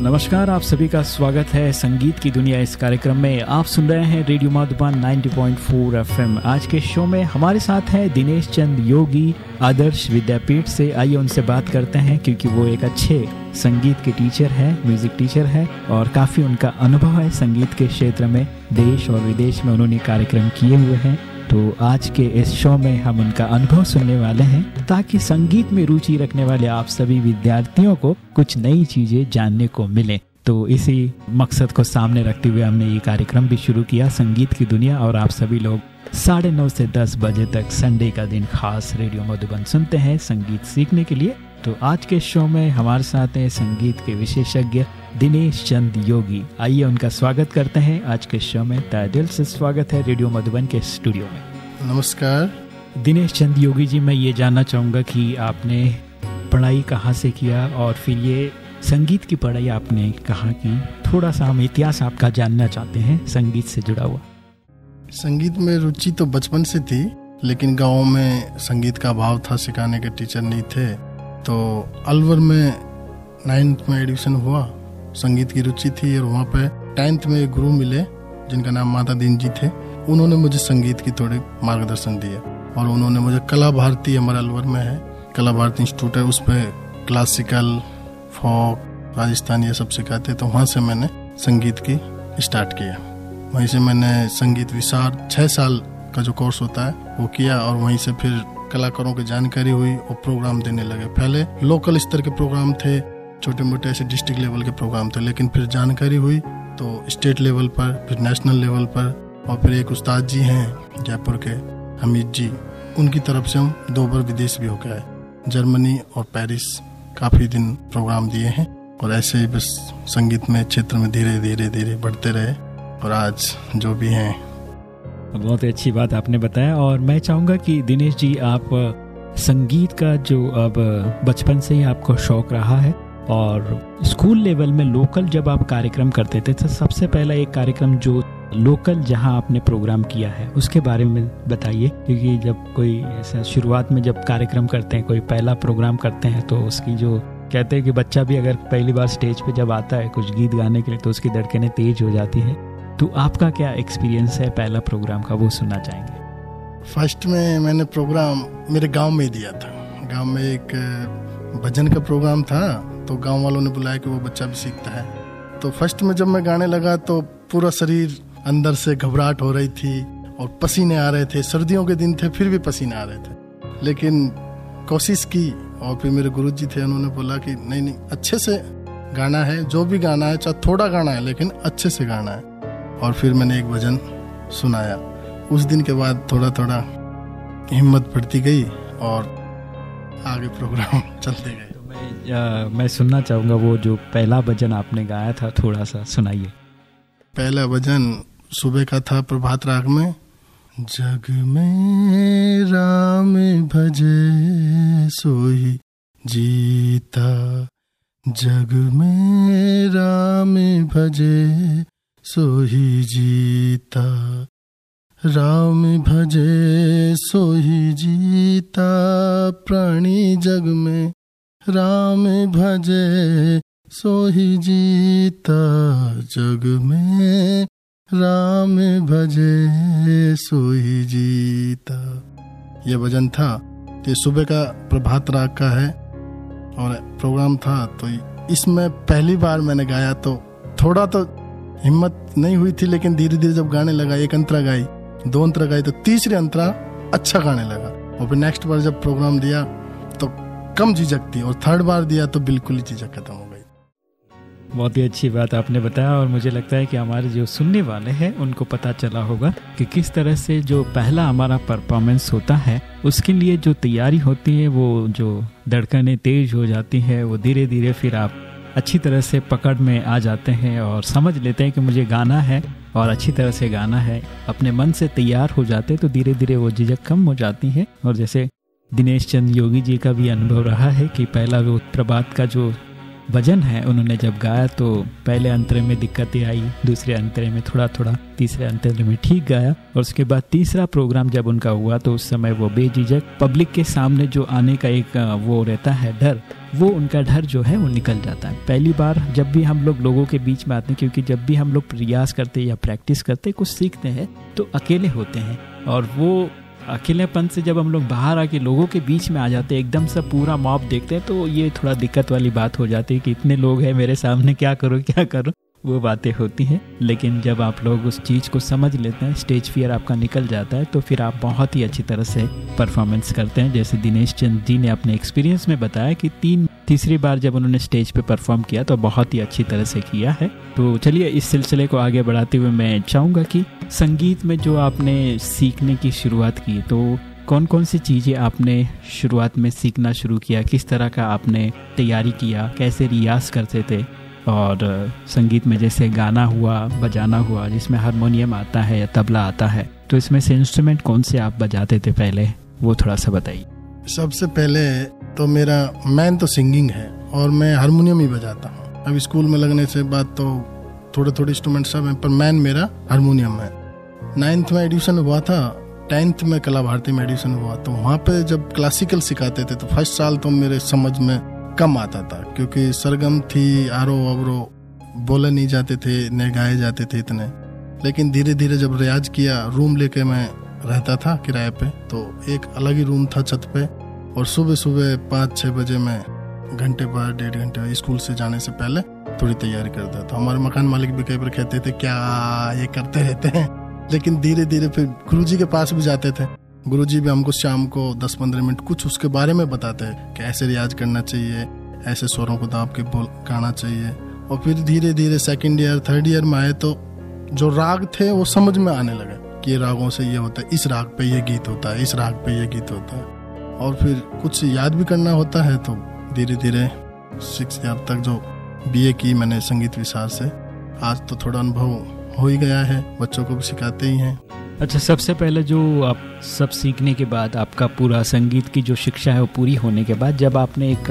नमस्कार, आप सभी का स्वागत है संगीत की दुनिया इस कार्यक्रम में। आप सुन रहे हैं रेडियो माधुबन 90.4 एफएम। आज के शो में हमारे साथ हैं दिनेश चंद योगी, आदर्श विद्यापीठ से। आइए उनसे बात करते हैं, क्योंकि वो एक अच्छे संगीत के टीचर है म्यूज़िक टीचर है, और काफ़ी उनका अनुभव है संगीत के क्षेत्र में। देश और विदेश में उन्होंने कार्यक्रम किए हुए हैं। तो आज के इस शो में हम उनका अनुभव सुनने वाले हैं, ताकि संगीत में रुचि रखने वाले आप सभी विद्यार्थियों को कुछ नई चीज़ें जानने को मिले। तो इसी मकसद को सामने रखते हुए हमने ये कार्यक्रम भी शुरू किया, संगीत की दुनिया, और आप सभी लोग साढ़े नौ से दस बजे तक संडे का दिन खास रेडियो मधुबन सुनते हैं संगीत सीखने के लिए। तो आज के शो में हमारे साथ हैं संगीत के विशेषज्ञ दिनेश चंद योगी। आइए उनका स्वागत करते हैं। आज के शो में दिल से स्वागत है रेडियो मधुबन के स्टूडियो में। नमस्कार। दिनेश चंद योगी जी मैं ये जानना चाहूँगा कि आपने पढ़ाई कहाँ से किया और फिर ये संगीत की पढ़ाई आपने कहाँ की? थोड़ा सा हम इतिहास आपका जानना चाहते हैं संगीत से जुड़ा हुआ। संगीत में रुचि तो बचपन से थी लेकिन गाँव में संगीत का अभाव था सिखाने के टीचर नहीं थे। तो अलवर में नाइन्थ में एडमिशन हुआ, संगीत की रुचि थी और वहाँ पे टेंथ में एक गुरु मिले, जिनका नाम माता दीन जी थे। उन्होंने मुझे संगीत की थोड़ी मार्गदर्शन दिया और उन्होंने मुझे कला भारती हमारे अलवर में है। कला भारती इंस्टीट्यूट है, उस पर क्लासिकल फोक राजस्थान ये सब सिखाते तो वहाँ से मैंने संगीत की स्टार्ट किया। वहीं से मैंने संगीत विशार छः साल का जो कोर्स होता है, वो किया और वहीं से फिर कलाकारों की जानकारी हुई और प्रोग्राम देने लगे। पहले लोकल स्तर के प्रोग्राम थे छोटे मोटे ऐसे डिस्ट्रिक्ट लेवल के प्रोग्राम थे, लेकिन फिर जानकारी हुई तो स्टेट लेवल पर, फिर नेशनल लेवल पर, और फिर एक उस्ताद जी हैं जयपुर के, हमीद जी। उनकी तरफ़ से हम दो बार विदेश भी होकर आए। जर्मनी और पेरिस काफ़ी दिन प्रोग्राम दिए हैं, और ऐसे ही बस संगीत में क्षेत्र में धीरे धीरे धीरे बढ़ते रहे, और आज जो भी हैं बहुत ही अच्छी बात आपने बताया। और मैं चाहूँगा कि दिनेश जी, आप संगीत का जो अब बचपन से ही आपको शौक रहा है और स्कूल लेवल में लोकल जब आप कार्यक्रम करते थे तो सबसे पहला एक कार्यक्रम जो लोकल जहाँ आपने प्रोग्राम किया है, उसके बारे में बताइए। क्योंकि जब कोई ऐसा शुरुआत में जब कार्यक्रम करते हैं, कोई पहला प्रोग्राम करते हैं तो उसकी जो कहते हैं कि बच्चा भी अगर पहली बार स्टेज पे जब आता है, कुछ गीत गाने के लिए तो उसकी धड़कनें तेज हो जाती है। तो आपका क्या एक्सपीरियंस है पहला प्रोग्राम का? वो सुनना चाहेंगे। फ़र्स्ट में मैंने प्रोग्राम मेरे गाँव में दिया था। गाँव में एक भजन का प्रोग्राम था तो गाँव वालों ने बुलाया कि वो बच्चा भी सीखता है। तो फ़र्स्ट में जब मैं गाने लगा तो पूरा शरीर अंदर से घबराहट हो रही थी और पसीने आ रहे थे। सर्दियों के दिन थे, फिर भी पसीने आ रहे थे। लेकिन कोशिश की और फिर मेरे गुरु जी थे, उन्होंने बोला कि, नहीं नहीं, अच्छे से गाना है, जो भी गाना है, चाहे थोड़ा गाना है, लेकिन अच्छे से गाना है। और फिर मैंने एक भजन सुनाया। उस दिन के बाद थोड़ा थोड़ा हिम्मत बढ़ती गई और आगे प्रोग्राम चलते गए। तो मैं आ, मैं सुनना चाहूँगा वो जो पहला भजन आपने गाया था थोड़ा सा सुनाइए। पहला भजन सुबह का था प्रभात राग में। जग में राम भजे सोई जीता। जग में राम भजे सोही जीता। राम भजे सोही जीता। प्राणी जग में राम भजे सोही जीता। जग में राम भजे सोही जीता। ये भजन था। ये सुबह का प्रभात राग का है। और प्रोग्राम था। तो इसमें पहली बार मैंने गाया तो थोड़ा तो हिम्मत नहीं हुई थी, लेकिन धीरे धीरे जब गाने लगा एक अंतरा गाई, दो अंतरा गाई तो तीसरे अंतरा अच्छा गाने लगा। और फिर नेक्स्ट बार जब प्रोग्राम दिया तो कम झिझक थी, और थर्ड बार दिया तो बिल्कुल ही झिझक खत्म हो गई। बहुत ही अच्छी बात आपने बताया, और मुझे लगता है कि हमारे जो सुनने वाले हैं, उनको पता चला होगा कि किस तरह से जो पहला हमारा परफॉर्मेंस होता है, उसके लिए जो तैयारी होती है, वो जो धड़कने तेज हो जाती है, वो धीरे धीरे फिर आप अच्छी तरह से पकड़ में आ जाते हैं और समझ लेते हैं कि मुझे गाना है और अच्छी तरह से गाना है। अपने मन से तैयार हो जाते हैं तो धीरे धीरे वो झिझक कम हो जाती है। और जैसे दिनेश चंद योगी जी का भी अनुभव रहा है कि पहला वो प्रभात का जो भजन है उन्होंने जब गाया तो पहले अंतरे में दिक्कतें आई, दूसरे अंतरे में थोड़ा थोड़ा तीसरे अंतरे में ठीक गाया और उसके बाद तीसरा प्रोग्राम जब उनका हुआ तो उस समय वो बेझिझक पब्लिक के सामने जो आने का एक वो रहता है डर, वो उनका डर जो है वो निकल जाता है। पहली बार जब भी हम लोग लोगों के बीच में आते हैं क्योंकि जब भी हम लोग प्रयास करते या प्रैक्टिस करते कुछ सीखते हैं तो अकेले होते हैं और वो अकेलेपन से जब हम लोग बाहर आके लोगों के बीच में आ जाते हैं, एकदम से पूरा मॉप देखते हैं तो ये थोड़ा दिक्कत वाली बात हो जाती है कि इतने लोग हैं मेरे सामने, क्या करो क्या करो? वो बातें होती हैं, लेकिन जब आप लोग उस चीज़ को समझ लेते हैं स्टेज फियर आपका निकल जाता है तो फिर आप बहुत ही अच्छी तरह से परफॉर्मेंस करते हैं। जैसे दिनेश चंद जी ने अपने एक्सपीरियंस में बताया कि तीन, तीसरी बार जब उन्होंने स्टेज पे परफॉर्म किया तो बहुत ही अच्छी तरह से किया है। तो चलिए, इस सिलसिले को आगे बढ़ाते हुए मैं चाहूँगा कि संगीत में जो आपने सीखने की शुरुआत की तो कौन कौन सी चीज़ें आपने शुरुआत में सीखना शुरू किया? किस तरह का आपने तैयारी किया? कैसे रियाज करते थे? और संगीत में जैसे गाना हुआ, बजाना हुआ, जिसमें हारमोनियम आता है या तबला आता है तो इसमें से इंस्ट्रूमेंट कौन से आप बजाते थे पहले? वो थोड़ा सा बताइए। सबसे पहले तो मेरा मैन तो सिंगिंग है और मैं हारमोनियम ही बजाता हूँ। अब स्कूल में लगने से बाद तो थोड़े थोड़े इंस्ट्रूमेंट सब हैं, पर मैन मेरा हारमोनियम है। नाइन्थ में एडिशन हुआ था, टेंथ में कला भारती में एडिशन हुआ तो वहाँ पे जब क्लासिकल सिखाते थे तो फ़र्स्ट साल तो मेरे समझ में कम आता था, क्योंकि सरगम थी, आरो अवरो, बोले नहीं जाते थे न गाए जाते थे इतने। लेकिन धीरे धीरे जब रियाज किया, रूम लेके मैं रहता था किराए पे तो एक अलग ही रूम था छत पे, और सुबह सुबह पाँच छः बजे मैं घंटे भर डेढ़ घंटे स्कूल से जाने से पहले थोड़ी तैयारी करता था। हमारे मकान मालिक भी कई बार कहते थे, क्या ये करते रहते हैं? लेकिन धीरे धीरे फिर गुरु के पास भी जाते थे। गुरुजी भी हमको शाम को 10-15 मिनट कुछ उसके बारे में बताते हैं कि ऐसे रियाज करना चाहिए, ऐसे स्वरों को दाब के बोल, गाना चाहिए। और फिर धीरे धीरे सेकेंड ईयर थर्ड ईयर में आए तो जो राग थे वो समझ में आने लगे कि ये रागों से ये होता है, इस राग पे ये गीत होता है, इस राग पे ये गीत होता है। और फिर कुछ याद भी करना होता है तो धीरे धीरे सिक्स ईयर तक जो बीए की मैंने संगीत विशाल से, आज तो थोड़ा अनुभव हो ही गया है, बच्चों को भी सिखाते ही हैं। अच्छा सबसे पहले जो आप सब सीखने के बाद आपका पूरा संगीत की जो शिक्षा है वो पूरी होने के बाद जब आपने एक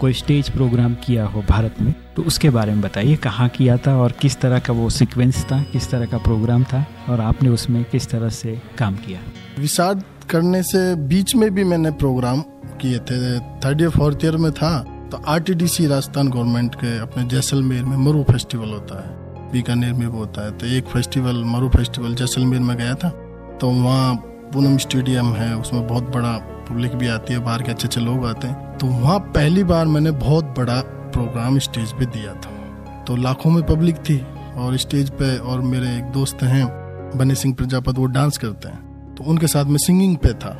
कोई स्टेज प्रोग्राम किया हो भारत में तो उसके बारे में बताइए, कहाँ किया था और किस तरह का वो सीक्वेंस था, किस तरह का प्रोग्राम था और आपने उसमें किस तरह से काम किया? विषाद करने से बीच में भी मैंने प्रोग्राम किए थे। थर्ड ईयर फोर्थ ईयर में था तो आरटीडीसी राजस्थान गवर्नमेंट के अपने जैसलमेर में मरु फेस्टिवल होता है। बीकानेर में भी होता है। तो एक फेस्टिवल मरु फेस्टिवल जैसलमेर में गया था। तो वहाँ पूनम स्टेडियम है, उसमें बहुत बड़ा पब्लिक भी आती है, बाहर के अच्छे अच्छे लोग आते हैं। तो वहाँ पहली बार मैंने बहुत बड़ा प्रोग्राम स्टेज पे दिया था। तो लाखों में पब्लिक थी, और स्टेज पे और मेरे एक दोस्त हैं बनी सिंह प्रजापत, वो डांस करते हैं। तो उनके साथ में सिंगिंग पे था।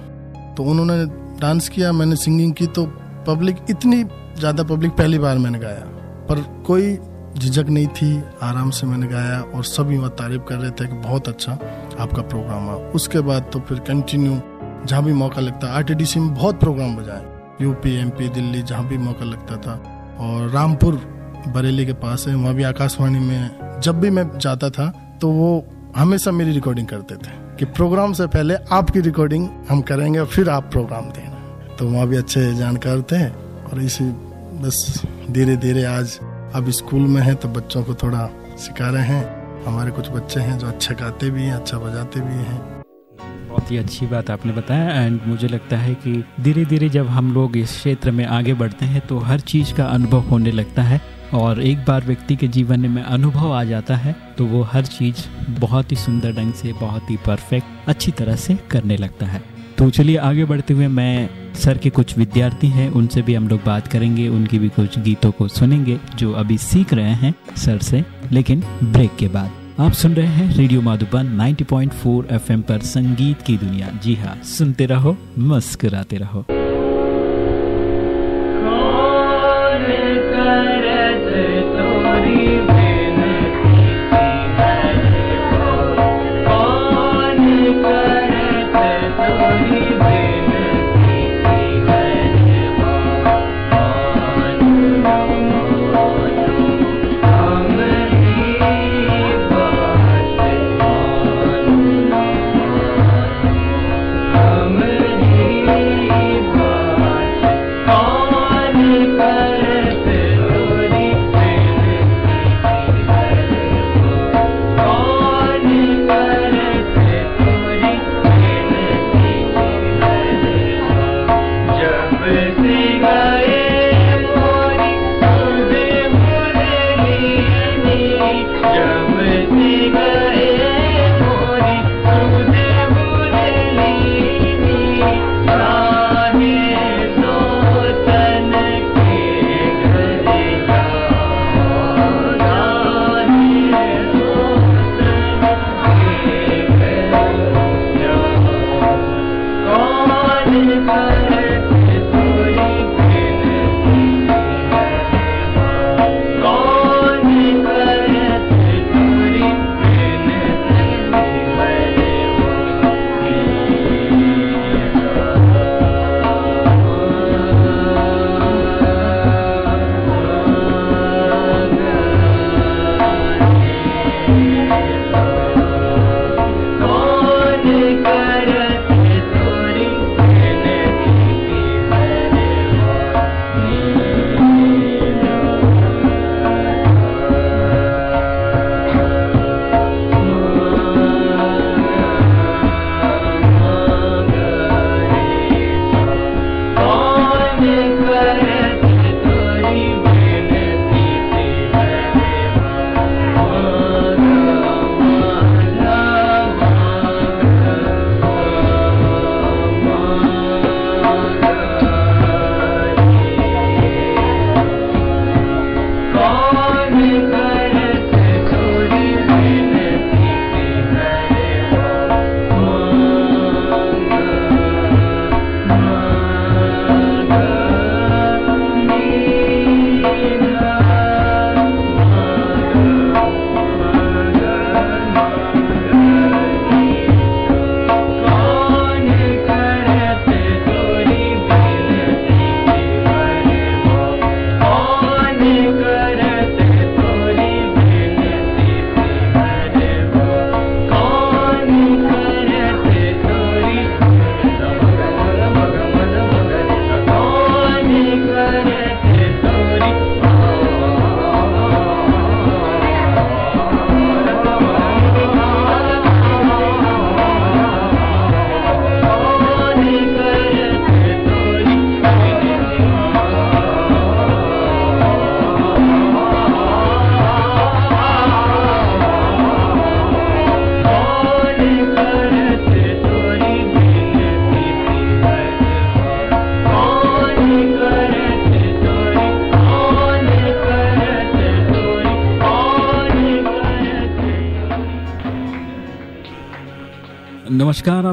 तो उन्होंने डांस किया, मैंने सिंगिंग की तो पब्लिक इतनी ज़्यादा पब्लिक पहली बार मैंने गाया। पर कोई झिझक नहीं थी, आराम से मैंने गाया और सभी वह तारीफ़ कर रहे थे कि बहुत अच्छा आपका प्रोग्राम है। उसके बाद तो फिर कंटिन्यू जहाँ भी मौका लगता आर टी में बहुत प्रोग्राम बजाए। यूपी एमपी दिल्ली, जहाँ भी मौका लगता था। और रामपुर, बरेली के पास है, वहाँ भी आकाशवाणी में जब भी मैं जाता था तो वो हमेशा मेरी रिकॉर्डिंग करते थे कि प्रोग्राम से पहले आपकी रिकॉर्डिंग हम करेंगे फिर आप प्रोग्राम देना। तो वहाँ भी अच्छे जानकार थे और इसी, बस धीरे धीरे आज अब स्कूल में है तो बच्चों को थोड़ा सिखा रहे हैं। हमारे कुछ बच्चे हैं जो अच्छा गाते भी हैं अच्छा बजाते भी हैं। बहुत ही अच्छी बात आपने बताया एंड मुझे लगता है कि धीरे धीरे जब हम लोग इस क्षेत्र में आगे बढ़ते हैं तो हर चीज़ का अनुभव होने लगता है और एक बार व्यक्ति के जीवन में अनुभव आ जाता है तो वो हर चीज़ बहुत ही सुंदर ढंग से, बहुत ही परफेक्ट अच्छी तरह से करने लगता है। तो चलिए आगे बढ़ते हुए मैं सर के कुछ विद्यार्थी हैं, उनसे भी हम लोग बात करेंगे, उनकी भी कुछ गीतों को सुनेंगे, जो अभी सीख रहे हैं सर से, लेकिन ब्रेक के बाद। आप सुन रहे हैं रेडियो माधुबन 90.4 एफएम पर संगीत की दुनिया। जी हाँ सुनते रहो, मस्कराते रहो।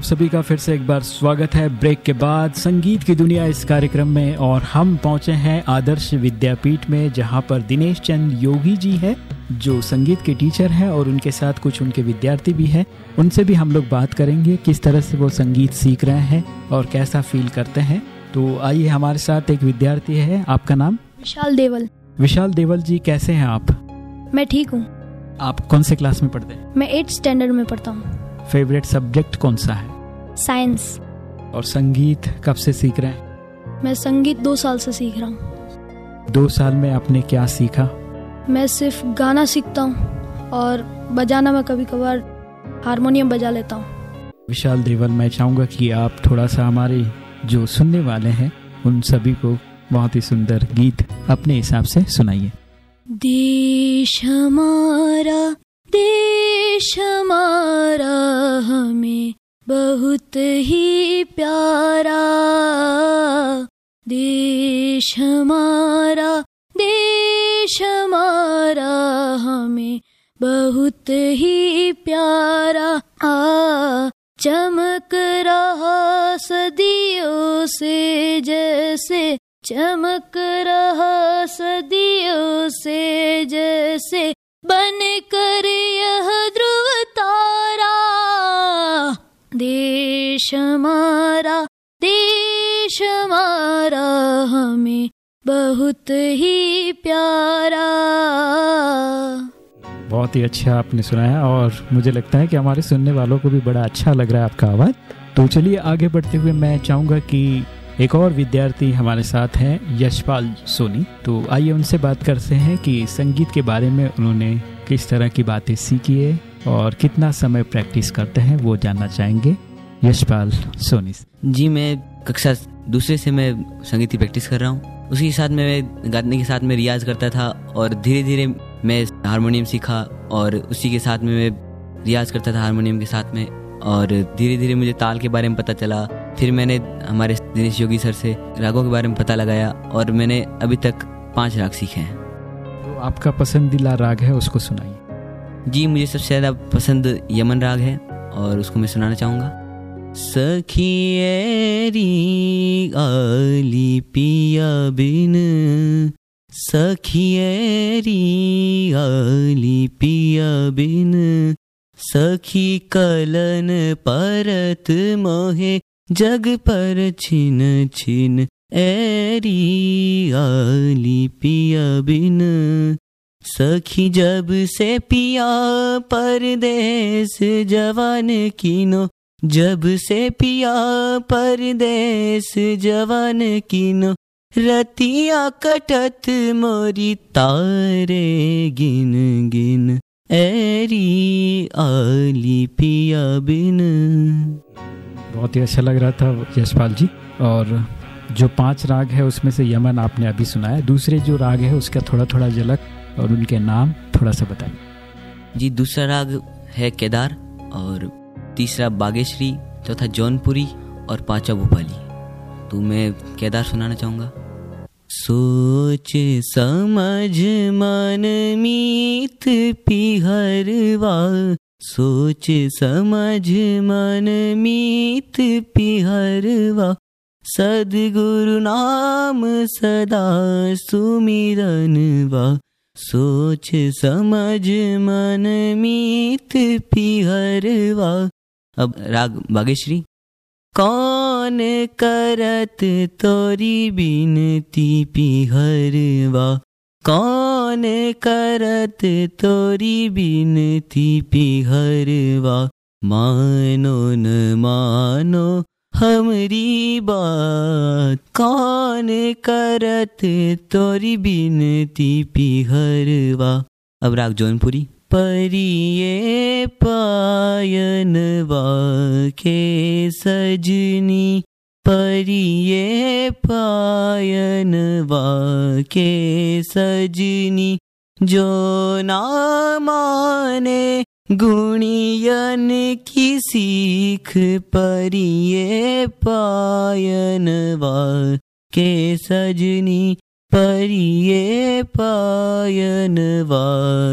आप सभी का फिर से एक बार स्वागत है। ब्रेक के बाद संगीत की दुनिया इस कार्यक्रम में और हम पहुँचे हैं आदर्श विद्यापीठ में जहाँ पर दिनेश चंद योगी जी है जो संगीत के टीचर हैं और उनके साथ कुछ उनके विद्यार्थी भी हैं। उनसे भी हम लोग बात करेंगे किस तरह से वो संगीत सीख रहे हैं और कैसा फील करते हैं। तो आइए हमारे साथ एक विद्यार्थी है। आपका नाम? विशाल देवल। विशाल देवल जी कैसे हैं आप? मैं ठीक हूँ। आप कौन से क्लास में पढ़ते हैं? मैं एट स्टैंडर्ड में पढ़ता हूँ। फेवरेट सब्जेक्ट कौन सा है? साइंस। और संगीत कब से सीख रहे हैं? मैं संगीत दो साल से सीख रहा हूँ। दो साल में आपने क्या सीखा? मैं सिर्फ़ गाना सीखता हूँ और बजाना मैं कभी कभार हारमोनियम बजा लेता हूँ। विशाल देवल मैं चाहूँगा कि आप थोड़ा सा हमारे जो सुनने वाले हैं उन सभी को बहुत ही सुंदर गीत अपने हिसाब से सुनाइए। देश हमारा देश हमारा हमें बहुत ही प्यारा देश हमारा देश हमारा, हमें बहुत ही प्यारा। आ, चमक रहा सदियों से, जैसे चमक रहा सदियों से, जैसे बन कर यह देश हमारा देश हमारा हमें बहुत ही प्यारा। बहुत ही अच्छा आपने सुनाया और मुझे लगता है कि हमारे सुनने वालों को भी बड़ा अच्छा लग रहा है आपका आवाज़। तो चलिए आगे बढ़ते हुए मैं चाहूँगा कि एक और विद्यार्थी हमारे साथ हैं, यशपाल सोनी। तो आइए उनसे बात करते हैं कि संगीत के बारे में उन्होंने किस तरह की बातें सीखी है और कितना समय प्रैक्टिस करते हैं, वो जानना चाहेंगे। यशपाल सोनी जी मैं कक्षा दूसरे से मैं संगीत की प्रैक्टिस कर रहा हूँ। उसी के साथ मैं गाने के साथ में रियाज करता था और धीरे धीरे मैं हारमोनियम सीखा और उसी के साथ में मैं रियाज करता था हारमोनियम के साथ में और धीरे धीरे मुझे ताल के बारे में पता चला। फिर मैंने हमारे दिनेश योगी सर से रागों के बारे में पता लगाया और मैंने अभी तक पाँच राग सीखे हैं। तो आपका पसंदीदा राग है उसको सुनाइए। जी मुझे सबसे ज़्यादा पसंद यमन राग है और उसको मैं सुनाना चाहूँगा। सखियरी आली पिया बिन। सखियरी आली पिया बिन। सखी कलन परत मोहे जग पर छिन छिन एरी आली पिया बिन। सखी जब से पिया परदेश जवान कीनो जब से पिया परदेश जवान कीनो रतिया कटत मोरी तारे गिन गिन एरी आली पिया बिन। बहुत ही अच्छा लग रहा था यशपाल जी और जो पाँच राग है उसमें से यमन आपने अभी सुनाया। दूसरे जो राग है उसका थोड़ा थोड़ा झलक और उनके नाम थोड़ा सा बताइए। जी दूसरा राग है केदार और तीसरा बागेश्वरी चौथा जौनपुरी और पांचवा भोपाली। तो मैं केदार सुनाना चाहूँगा। सोच, समझ, मन, मीत पिहरवा सोच, समझ, मन, मीत पिहरवा सदगुरु नाम सदा सुमिरनवा सोच, समझ, मन, मीत पिहरवा अब राग बागेश्वरी कौन करत तोरी बिनती पिहरवा? कौन करत तोरी बिनती पिहरवा? मानो न मानो हमरी बात। कौन करत तोरी बिनती पिहरवा? अब राग जौनपुरी। परिये पायनवा के सजनी। परिये पायनवा के सजनी। जो ना माने गुणियन की सीख परिये पायनवा के सजनी परिये पायनवा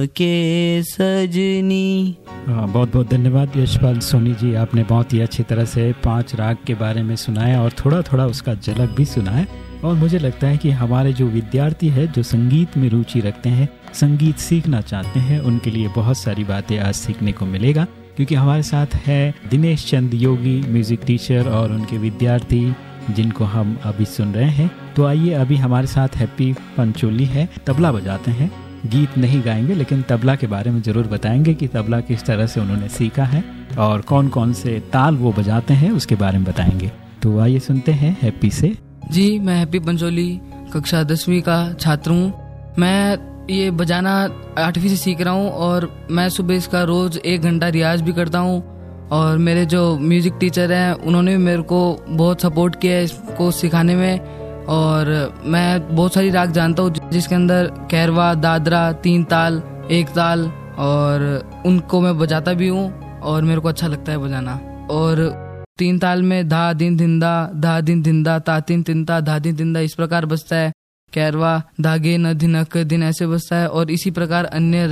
के सजनी। बहुत बहुत धन्यवाद यशपाल सोनी जी, आपने बहुत ही अच्छी तरह से पाँच राग के बारे में सुनाया और थोड़ा थोड़ा उसका झलक भी सुनाया। और मुझे लगता है कि हमारे जो विद्यार्थी है, जो संगीत में रुचि रखते हैं, संगीत सीखना चाहते हैं, उनके लिए बहुत सारी बातें आज सीखने को मिलेगा। क्योंकि हमारे साथ है दिनेश चंद योगी, म्यूज़िक टीचर और उनके विद्यार्थी जिनको हम अभी सुन रहे हैं। तो आइए, अभी हमारे साथ हैप्पी पंचोली है। तबला बजाते हैं। गीत नहीं गाएँगे, लेकिन तबला के बारे में ज़रूर बताएँगे कि तबला किस तरह से उन्होंने सीखा है और कौन कौन से ताल वो बजाते हैं, उसके बारे में बताएँगे। तो आइए सुनते हैं हैप्पी से। जी, मैं हैप्पी पंचोली, कक्षा दसवीं का छात्र हूँ। मैं ये बजाना आठवीं से सीख रहा हूँ और मैं सुबह इसका रोज़ एक घंटा रियाज भी करता हूँ। और मेरे जो म्यूज़िक टीचर हैं, उन्होंने भी मेरे को बहुत सपोर्ट किया है इसको सिखाने में। और मैं बहुत सारी राग जानता हूँ जिसके अंदर कैरवा, दादरा, तीन ताल, एक ताल, और उनको मैं बजाता भी हूँ, और मेरे को अच्छा लगता है बजाना। और तीन ताल में धा, दिन, धिंदा, धा, दिन, धिंदा, ता, तीन तिनता धा, दिन धिंदा इस प्रकार बजता है। कैरवा, धागे न धिनक दिन, ऐसे बजता है, और इसी प्रकार अन्य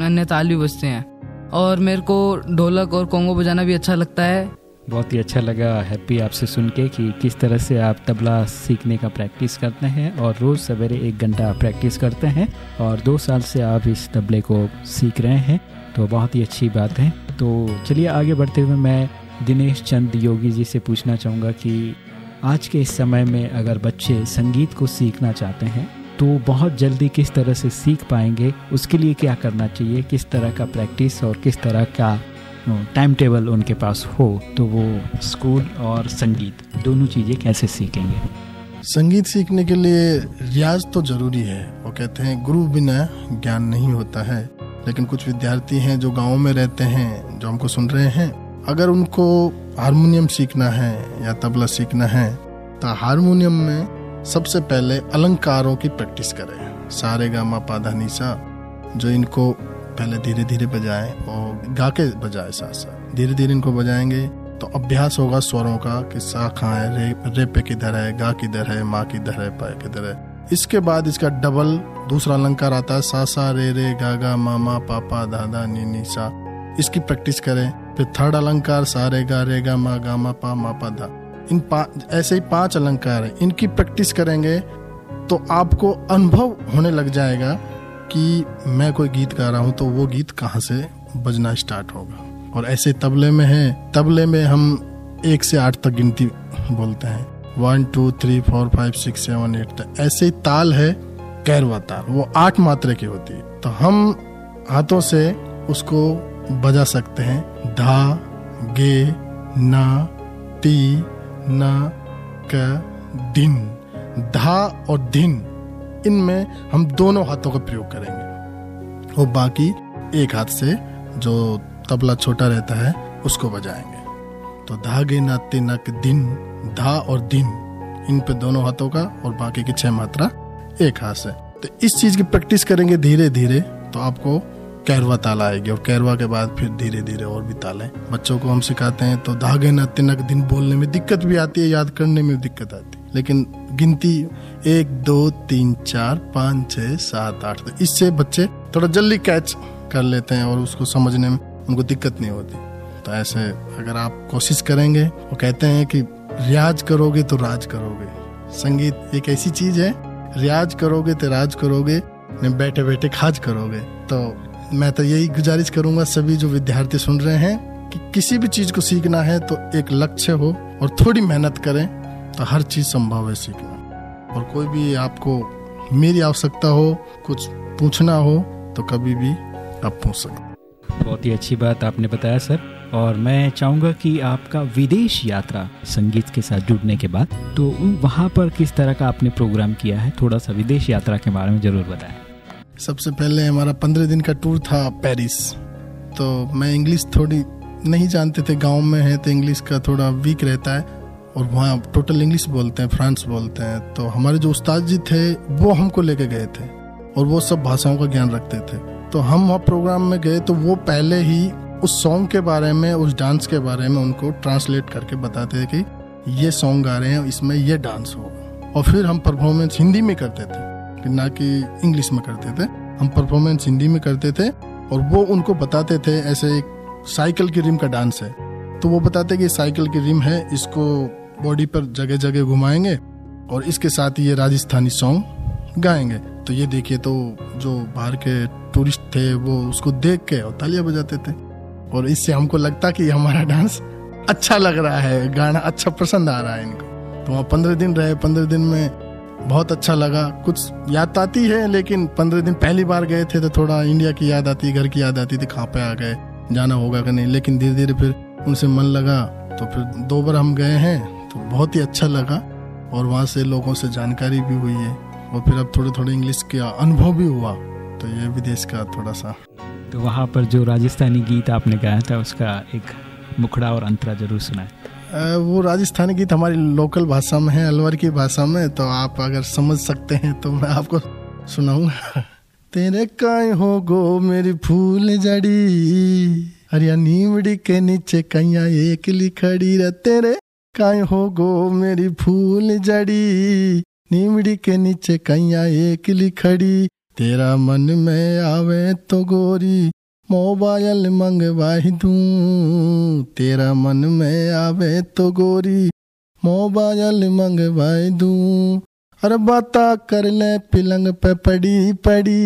अन्य ताल भी बजते हैं। और मेरे को ढोलक और कोंगो बजाना भी अच्छा लगता है। बहुत ही अच्छा लगा हैप्पी आपसे सुन के कि किस तरह से आप तबला सीखने का प्रैक्टिस करते हैं और रोज़ सवेरे एक घंटा प्रैक्टिस करते हैं और दो साल से आप इस तबले को सीख रहे हैं तो बहुत ही अच्छी बात है। तो चलिए आगे बढ़ते हुए मैं दिनेश चंद योगी जी से पूछना चाहूँगा कि आज के इस समय में अगर बच्चे संगीत को सीखना चाहते हैं तो बहुत जल्दी किस तरह से सीख पाएँगे, उसके लिए क्या करना चाहिए, किस तरह का प्रैक्टिस और किस तरह का टाइम टेबल उनके पास हो तो वो स्कूल और संगीत, दोनों चीज़ें कैसे सीखेंगे? संगीत सीखने के लिए रियाज तो ज़रूरी है। वो कहते हैं, गुरु बिना ज्ञान नहीं होता है। लेकिन कुछ विद्यार्थी हैं जो गाँव में रहते हैं, जो हमको सुन रहे हैं। अगर उनको हारमोनियम सीखना है या तबला सीखना है तो हारमोनियम में सबसे पहले अलंकारों की प्रैक्टिस करें। सारे गा मा पाधा सा जो इनको पहले धीरे धीरे बजाएँ और गा के बजाए साथ साथ धीरे धीरे इनको बजाएँगे तो अभ्यास होगा स्वरों का कि सा कहाँ है, रे रे, पे किधर है, गा किधर है, माँ किधर है, पा किधर है। इसके बाद इसका डबल दूसरा अलंकार आता है, सा सा, रे रे, गा गा, मा मामा पापा दादा नी नी, सा। इसकी प्रैक्टिस करें। फिर थर्ड अलंकार, सा, रे, गा रे, गा, मा गा, मा, पा मा, पा, धा। इन ऐसे ही पाँच अलंकार है। इनकी प्रैक्टिस करेंगे तो आपको अनुभव होने लग जाएगा कि मैं कोई गीत गा रहा हूँ तो वो गीत कहाँ से बजना स्टार्ट होगा। और ऐसे तबले में है, तबले में हम एक से आठ तक गिनती बोलते हैं। One, two, three, four, five, six, seven, eight तक ऐसे ही ताल है, कैरवा ताल, वो आठ मात्रा की होती है। तो हम हाथों से उसको बजा सकते हैं, धा, गे, ना, ती ना, क, दिन, धा और दिन, इनमें हम दोनों हाथों का प्रयोग करेंगे। और बाकी एक हाथ से जो तबला छोटा रहता है, उसको बजाएँगे। तो धागे नाते नक दिन, धा और दिन, इन पे दोनों हाथों का और बाकी की छह मात्रा एक हाथ से। तो इस चीज़ की प्रैक्टिस करेंगे धीरे धीरे तो आपको कैरवा ताल आएगी और कैरवा के बाद फिर धीरे धीरे और भी ताले। बच्चों को हम सिखाते हैं तो धागे न तिनक दिन बोलने में दिक्कत भी आती है, याद करने में दिक्कत आती है। लेकिन गिनती एक, दो, तीन, चार, पाँच छः सात, आठ इससे बच्चे थोड़ा जल्दी कैच कर लेते हैं और उसको समझने में उनको दिक्कत नहीं होती। तो ऐसे अगर आप कोशिश करेंगे वो कहते हैं कि रियाज करोगे तो राज करोगे। संगीत एक ऐसी चीज़ है, रियाज करोगे तो राज करोगे बैठे बैठे खाज करोगे। तो मैं तो यही गुजारिश करूँगा सभी जो विद्यार्थी सुन रहे हैं कि किसी भी चीज़ को सीखना है तो एक लक्ष्य हो और थोड़ी मेहनत करें तो हर चीज़ संभव है सीखना। और कोई भी आपको मेरी आवश्यकता हो, कुछ पूछना हो तो कभी भी आप पूछ सकते बहुत ही अच्छी बात आपने बताया, सर। और मैं चाहूँगा कि आपका विदेश यात्रा संगीत के साथ जुड़ने के बाद तो वहाँ पर किस तरह का आपने प्रोग्राम किया है? थोड़ा सा विदेश यात्रा के बारे में ज़रूर बताएँ। सबसे पहले हमारा पंद्रह दिन का टूर था पेरिस तो मैं इंग्लिश थोड़ी नहीं जानते थे, गाँव में है तो इंग्लिश का थोड़ा वीक रहता है और वहाँ टोटल इंग्लिश बोलते हैं फ्रांस बोलते हैं. तो हमारे जो उस्ताद जी थे, वो हमको लेके गए थे और वो सब भाषाओं का ज्ञान रखते थे. तो हम वहाँ प्रोग्राम में गए तो वो पहले ही उस सॉन्ग के बारे में, उस डांस के बारे में उनको ट्रांसलेट करके बताते थे कि ये सॉन्ग गा रहे हैं, इसमें ये डांस होगा. और फिर हम परफॉर्मेंस हिंदी में करते थे. ना कि इंग्लिश में करते थे। हम परफॉर्मेंस हिंदी में करते थे और वो उनको बताते थे ऐसे एक साइकिल की रिम का डांस है। तो वो बताते कि साइकिल की रिम है, इसको बॉडी पर जगह जगह घुमाएँगे और इसके साथ ये राजस्थानी सॉन्ग गाएँगे। तो ये देखिए तो जो बाहर के टूरिस्ट थे, वो उसको देख के और तालियाँ बजाते थे। और इससे हमको लगता कि हमारा डांस अच्छा लग रहा है, गाना अच्छा पसंद आ रहा है इनको। तो वहाँ पंद्रह दिन रहे, पंद्रह दिन में बहुत अच्छा लगा। कुछ याद आती है, लेकिन पंद्रह दिन पहली बार गए थे तो थोड़ा इंडिया की याद आती, घर की याद आती थी कहाँ पे आ गए, जाना होगा कि नहीं। लेकिन धीरे धीरे फिर उनसे मन लगा तो फिर दो बार हम गए हैं तो बहुत ही अच्छा लगा। और वहाँ से लोगों से जानकारी भी हुई है। और फिर अब थोड़े थोड़े इंग्लिश का अनुभव भी हुआ तो ये विदेश का थोड़ा सा तो वहाँ पर जो राजस्थानी गीत आपने गाया था, उसका एक मुखड़ा और अंतरा ज़रूर सुना है वो राजस्थानी गीत हमारी लोकल भाषा में है, अलवर की भाषा में तो आप अगर समझ सकते हैं तो मैं आपको सुनाऊँगा। तेरे काय हो गो मेरी फूल जड़ी, हरिया नीमड़ी के नीचे कैया एक लिखड़ी रे तेरे काय हो गो मेरी फूल जड़ी, नीमड़ी के नीचे कैया एक लिखड़ी तेरा मन में आवे तो गोरी मोबाइल मंगवाई दू तेरा मन में आवे तो गोरी। मोबाइल मंगवाई दू अरे बाता कर ले पिलंग पे पड़ी पड़ी।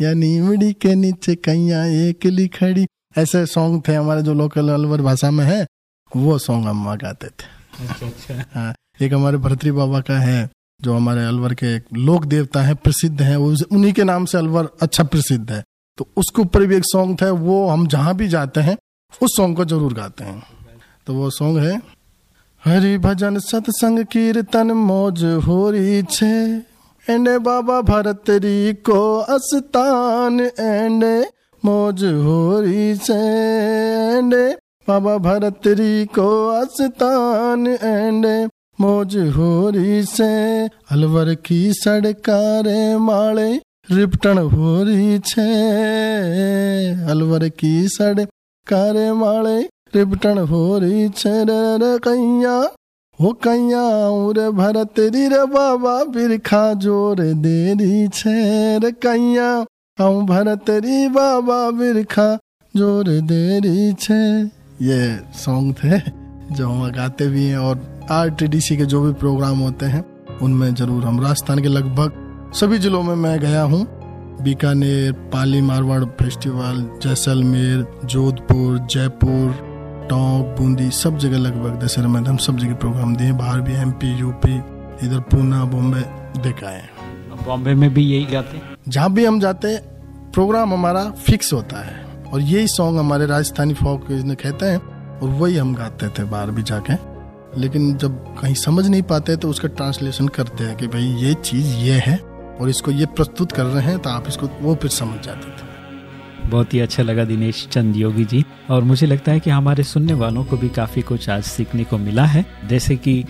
या नीमड़ी के नीचे कैया एक लिखड़ी ऐसे सॉन्ग थे हमारे जो लोकल अलवर भाषा में है वो सॉन्ग हम वहाँ गाते थे। अच्छा अच्छा। हाँ एक हमारे भरतरी बाबा का है जो हमारे अलवर के लोक देवता है प्रसिद्ध है उन्हीं के नाम से अलवर अच्छा प्रसिद्ध है। तो उसके ऊपर भी एक सॉन्ग था, वो हम जहाँ भी जाते हैं, उस सॉन्ग को ज़रूर गाते हैं। तो वो सॉन्ग है, हरि भजन सत्संग कीर्तन मौज हो रही छे एंडे बाबा भरतरी को अस्तान एंड मौज हो रही छे एंडे बाबा भरतरी को अस्तान एंड मौज हो रही से अलवर की सड़कारे माले रिपटन हो रही छे। अलवर की सड़ कारे माले रिपटन हो रही छे। रे रे कैया हो कैया रे भरत री रे बाबा बिरखा ज़ोर देरी छे। रे कैया हम भरत री बाबा बिरखा ज़ोर देरी छे। ये सॉन्ग थे जो हम गाते भी हैं और आरटीडीसी के जो भी प्रोग्राम होते हैं, उनमें ज़रूर हम राजस्थान के लगभग सभी जिलों में मैं गया हूँ। बीकानेर पाली मारवाड़ फेस्टिवल जैसलमेर जोधपुर जयपुर टोंक बूंदी सब जगह लगभग दशहरा में हम सब जगह प्रोग्राम दिए बाहर भी एमपी यूपी इधर पूना बॉम्बे देखा है। बॉम्बे में भी यही गाते जहाँ भी हम जाते हैं प्रोग्राम हमारा फिक्स होता है। और यही सॉन्ग हमारे राजस्थानी फोक ने कहते हैं और वही हम गाते थे बाहर भी जाके। लेकिन जब कहीं समझ नहीं पाते तो उसका ट्रांसलेशन करते हैं कि भाई ये चीज़ ये है। और इसको ये प्रस्तुत कर रहे हैं तो आप इसको, वो फिर समझ जाते थे। बहुत ही अच्छा लगा दिनेश चंद योगी जी। और मुझे लगता है कि हमारे सुनने वालों को भी काफ़ी कुछ आज सीखने को मिला है। जैसे कि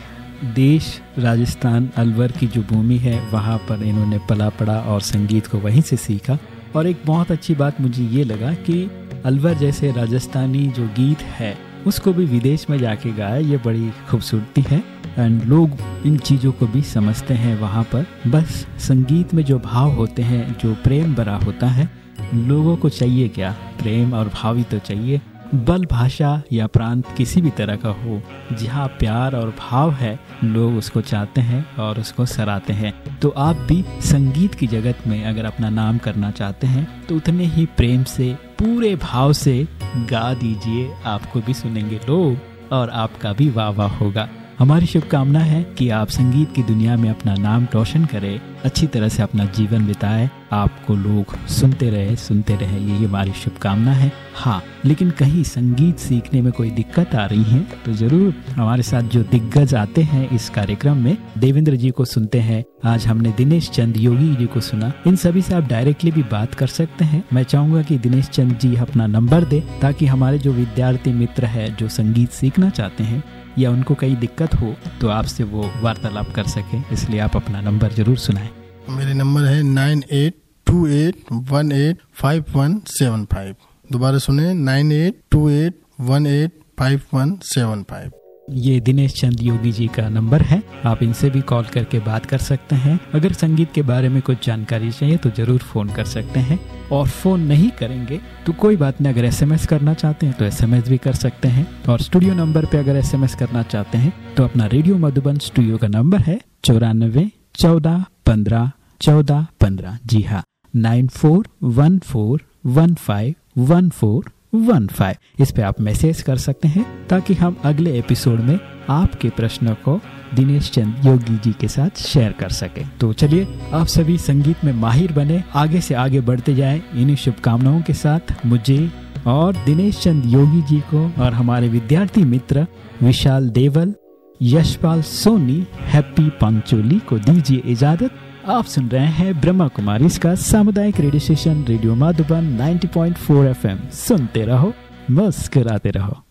देश, राजस्थान, अलवर की जो भूमि है, वहाँ पर इन्होंने पला पड़ा और संगीत को वहीं से सीखा। और एक बहुत अच्छी बात मुझे ये लगा कि अलवर जैसे राजस्थानी जो गीत है, उसको भी विदेश में जाके गाया, ये बड़ी खूबसूरती है। एंड लोग इन चीज़ों को भी समझते हैं वहाँ पर। बस संगीत में जो भाव होते हैं, जो प्रेम भरा होता है, लोगों को चाहिए क्या? प्रेम और भाव तो चाहिए। बल भाषा या प्रांत किसी भी तरह का हो, जहाँ प्यार और भाव है, लोग उसको चाहते हैं और उसको सराहते हैं। तो आप भी संगीत की जगत में अगर अपना नाम करना चाहते हैं तो उतने ही प्रेम से, पूरे भाव से गा दीजिए। आपको भी सुनेंगे लोग और आपका भी वाह वाह होगा। हमारी शुभकामना है कि आप संगीत की दुनिया में अपना नाम रोशन करें, अच्छी तरह से अपना जीवन बिताए। आपको लोग सुनते रहे सुनते रहे, ये हमारी शुभकामना है। हाँ लेकिन कहीं संगीत सीखने में कोई दिक्कत आ रही है तो ज़रूर हमारे साथ जो दिग्गज आते हैं इस कार्यक्रम में, देवेंद्र जी को सुनते हैं। आज हमने दिनेश चंद योगी जी को सुना। इन सभी से आप डायरेक्टली भी बात कर सकते हैं। मैं चाहूँगा कि दिनेश चंद जी अपना नंबर दे, ताकि हमारे जो विद्यार्थी मित्र है, जो संगीत सीखना चाहते हैं या उनको कहीं दिक्कत हो तो आपसे वो वार्तालाप कर सके। इसलिए आप अपना नंबर ज़रूर सुनाएँ। मेरे नंबर है nine eight two eight one eight five one seven five. दोबारा सुने, nine eight two eight one eight five one seven five. ये दिनेश चंद योगी जी का नंबर है। आप इनसे भी कॉल करके बात कर सकते हैं। अगर संगीत के बारे में कुछ जानकारी चाहिए तो ज़रूर फ़ोन कर सकते हैं। और फ़ोन नहीं करेंगे तो कोई बात नहीं, अगर एसएमएस करना चाहते हैं तो एसएमएस भी कर सकते हैं। और स्टूडियो नंबर पे अगर एसएमएस करना चाहते हैं तो अपना रेडियो मधुबन स्टूडियो का नंबर है चौरानबे चौदह पंद्रह चौदह पंद्रह। जी हाँ nine four one four one five one four one five इस पे आप मैसेज कर सकते हैं ताकि हम अगले एपिसोड में आपके प्रश्नों को दिनेश चंद योगी जी के साथ शेयर कर सके। तो चलिए, आप सभी संगीत में माहिर बने, आगे से आगे बढ़ते जाएँ। इन्हीं शुभकामनाओं के साथ मुझे और दिनेश चंद योगी जी को और हमारे विद्यार्थी मित्र विशाल देवल यशपाल सोनी, हैप्पी पंचोली को दीजिए इजाज़त। आप सुन रहे हैं ब्रह्मा कुमारी, इसका सामुदायिक radio station, radio Madhuban 90.4 FM. सुनते रहो, मुस्कुराते रहो।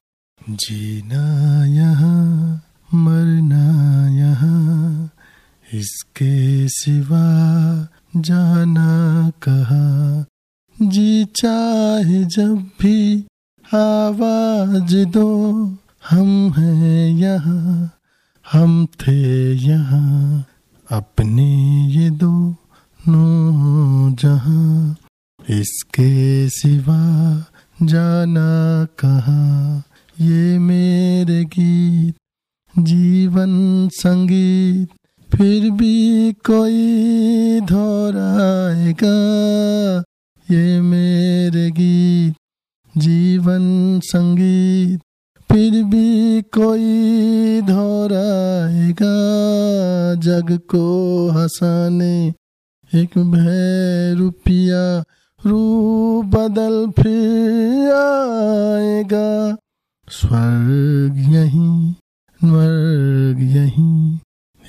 जीना यहाँ, मरना यहाँ, इसके सिवा जाना कहा? जी चाहे जब भी आवाज़ दो। हम हैं यहाँ, हम थे यहाँ, अपने ये दो नो जहाँ, इसके सिवा जाना कहाँ? ये मेरे गीत, जीवन संगीत, फिर भी कोई दोहराएगा? ये मेरे गीत, जीवन संगीत। कोई धोराएगा जग को हंसाने। एक भय रुपया रू बदल फिर आएगा। स्वर्ग यहीं स्वर्ग यहीं,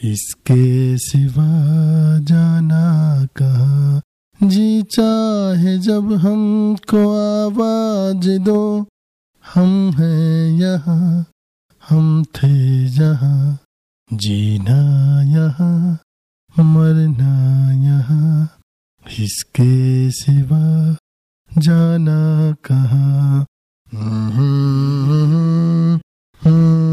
इसके सिवा जाना कहा? जी चाहे जब हमको आवाज़ दो, हम हैं यहाँ। हम थे जहाँ जीना यहाँ मरना यहाँ इसके सिवा जाना कहाँ? हम्म हम्म, हम्म, हम्म।